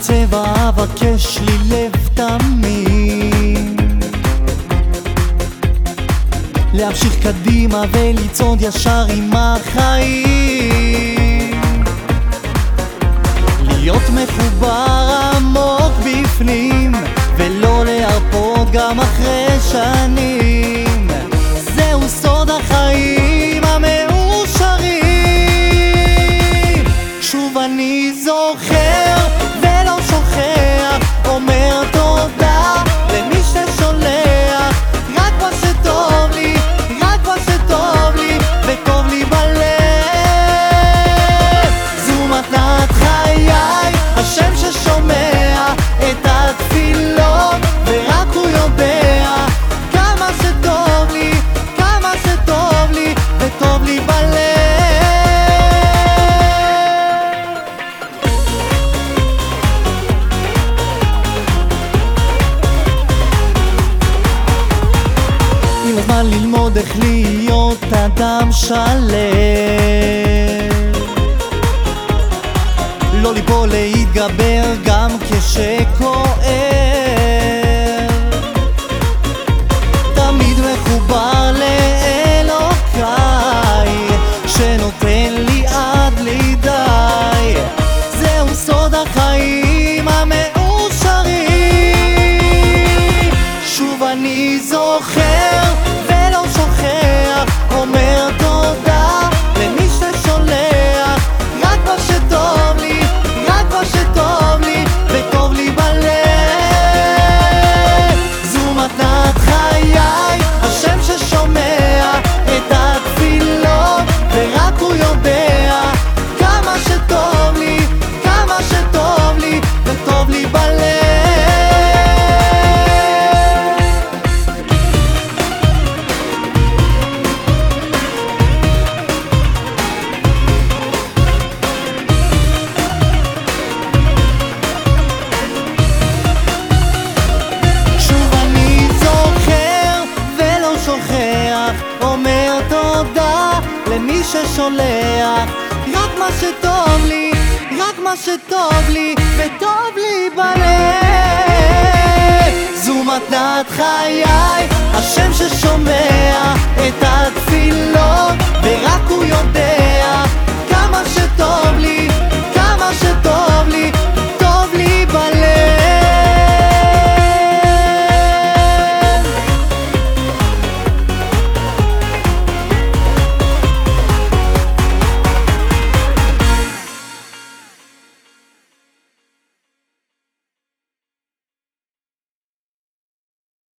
צבע אבקש לי לב תמים להמשיך קדימה ולצעוד ישר עם החיים. להיות מחובר עמוק בפנים ולא להרפות גם אחרי שנים. הופך להיות אדם שלם. לא ליפול להתגבר. שולח. רק מה שטוב לי, רק מה שטוב לי וטוב לי בלב. זו מתנת חיי, השם ששומע את ה...